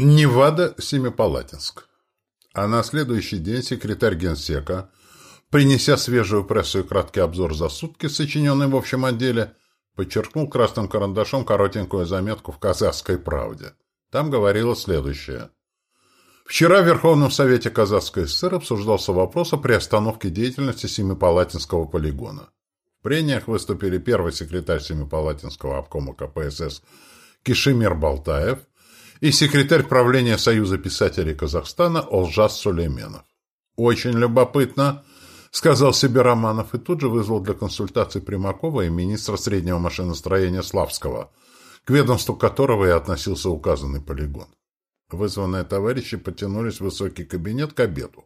Невада, Семипалатинск. А на следующий день секретарь генсека, принеся свежую прессу и краткий обзор за сутки, сочиненный в общем отделе, подчеркнул красным карандашом коротенькую заметку в «Казахской правде». Там говорилось следующее. Вчера в Верховном Совете Казахской ССР обсуждался вопрос о приостановке деятельности Семипалатинского полигона. В прениях выступили первый секретарь Семипалатинского обкома КПСС Кишимир Балтаев – и секретарь правления Союза писателей Казахстана Олжас Сулейменов. «Очень любопытно», — сказал себе Романов и тут же вызвал для консультации Примакова и министра среднего машиностроения Славского, к ведомству которого и относился указанный полигон. Вызванные товарищи потянулись в высокий кабинет к обеду.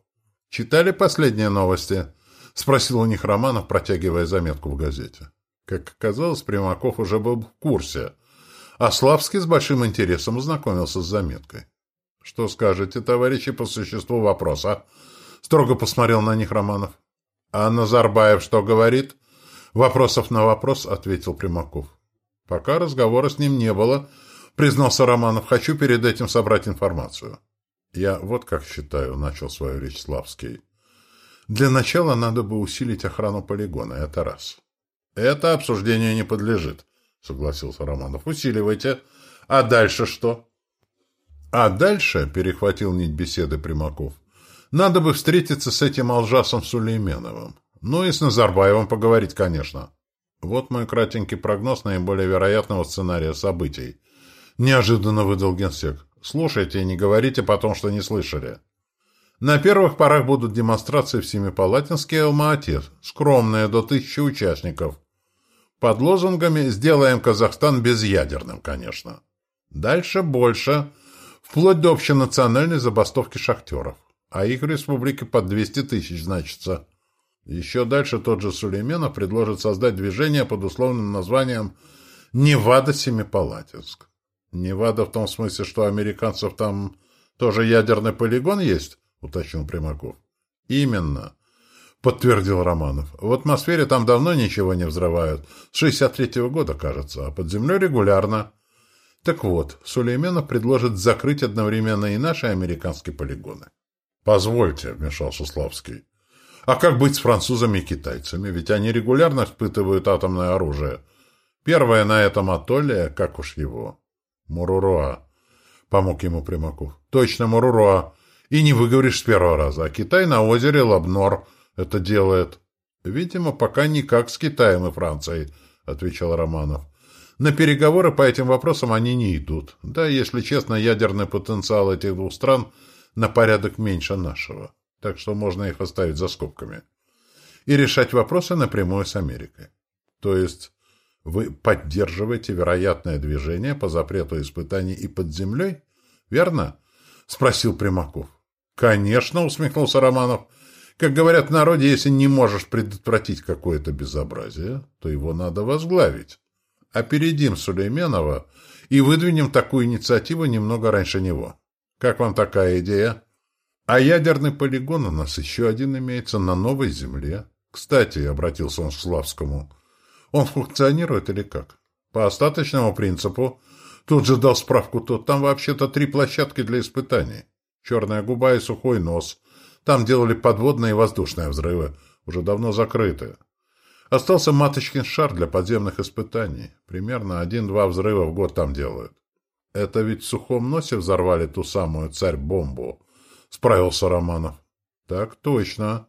«Читали последние новости?» — спросил у них Романов, протягивая заметку в газете. Как оказалось, Примаков уже был в курсе — а Славский с большим интересом ознакомился с заметкой. — Что скажете, товарищи, по существу вопроса? — строго посмотрел на них Романов. — А Назарбаев что говорит? — Вопросов на вопрос, — ответил Примаков. — Пока разговора с ним не было, — признался Романов. — Хочу перед этим собрать информацию. — Я вот как считаю, — начал свою речь Славский. — Для начала надо бы усилить охрану полигона, это раз. — Это обсуждению не подлежит, — согласился Романов. — Усиливайте. А дальше что? — А дальше, — перехватил нить беседы Примаков, — надо бы встретиться с этим Алжасом Сулейменовым. Ну и с Назарбаевым поговорить, конечно. Вот мой кратенький прогноз наиболее вероятного сценария событий. Неожиданно выдал генсек. Слушайте и не говорите потом, что не слышали. На первых порах будут демонстрации в Семипалатинске и Алма-Ате, скромные, до тысячи участников. Под лозунгами «Сделаем Казахстан безъядерным», конечно. Дальше больше, вплоть до общенациональной забастовки шахтеров. А их в республике под 200 тысяч значится. Еще дальше тот же Сулейменов предложит создать движение под условным названием «Невада-Семипалатинск». «Невада» в том смысле, что американцев там тоже ядерный полигон есть, уточнил Примаков. «Именно подтвердил Романов. В атмосфере там давно ничего не взрывают. С 63-го года, кажется, а под землей регулярно. Так вот, Сулейменов предложит закрыть одновременно и наши американские полигоны. Позвольте, вмешался Славский. А как быть с французами и китайцами? Ведь они регулярно испытывают атомное оружие. Первое на этом атолле, как уж его? Муруруа. Помог ему Примаков. Точно, Муруруа. И не выговоришь с первого раза. А Китай на озере Лабнор – это делает? Видимо, пока никак с Китаем и Францией, отвечал Романов. На переговоры по этим вопросам они не идут. Да, если честно, ядерный потенциал этих двух стран на порядок меньше нашего. Так что можно их оставить за скобками. И решать вопросы напрямую с Америкой. То есть вы поддерживаете вероятное движение по запрету испытаний и под землей? Верно? Спросил Примаков. Конечно, усмехнулся Романов. Как говорят в народе, если не можешь предотвратить какое-то безобразие, то его надо возглавить. Опередим Сулейменова и выдвинем такую инициативу немного раньше него. Как вам такая идея? А ядерный полигон у нас еще один имеется на новой земле. Кстати, обратился он к Славскому, он функционирует или как? По остаточному принципу. Тут же дал справку тот. Там вообще-то три площадки для испытаний. Черная губа и сухой нос. Там делали подводные и воздушные взрывы, уже давно закрытые. Остался маточкин шар для подземных испытаний. Примерно один-два взрыва в год там делают. Это ведь в сухом носе взорвали ту самую царь-бомбу, справился Романов. Так точно.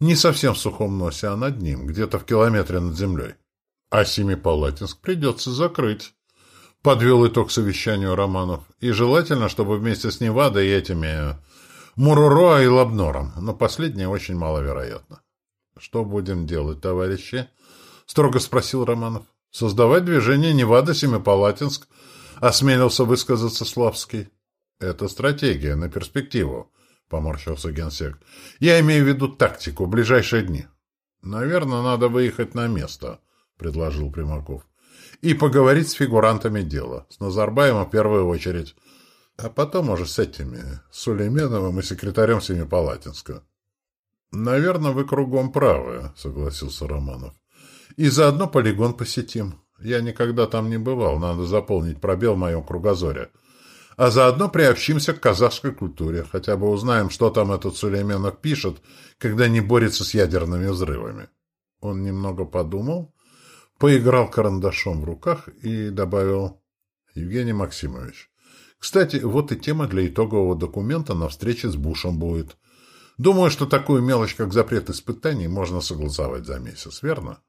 Не совсем в сухом носе, а над ним, где-то в километре над землей. А Семипалатинск придется закрыть. Подвел итог совещанию Романов. И желательно, чтобы вместе с Невадой и этими Муруроа и Лабнором, но последнее очень маловероятно. — Что будем делать, товарищи? — строго спросил Романов. — Создавать движение Невада-Семипалатинск, — осмелился высказаться Славский. — Это стратегия на перспективу, — поморщился генсек. — Я имею в виду тактику, ближайшие дни. — Наверное, надо выехать на место, — предложил Примаков. — И поговорить с фигурантами дела, с Назарбаевым в первую очередь. А потом уже с этими, с Сулейменовым и секретарем Семипалатинска. «Наверное, вы кругом правы», — согласился Романов. «И заодно полигон посетим. Я никогда там не бывал, надо заполнить пробел в моем кругозоре. а заодно приобщимся к казахской культуре, хотя бы узнаем, что там этот Сулейменов пишет, когда не борется с ядерными взрывами. Он немного подумал, поиграл карандашом в руках и добавил «Евгений Максимович, кстати, вот и тема для итогового документа на встрече с Бушем будет. Думаю, что такую мелочь, как запрет испытаний, можно согласовать за месяц, верно?»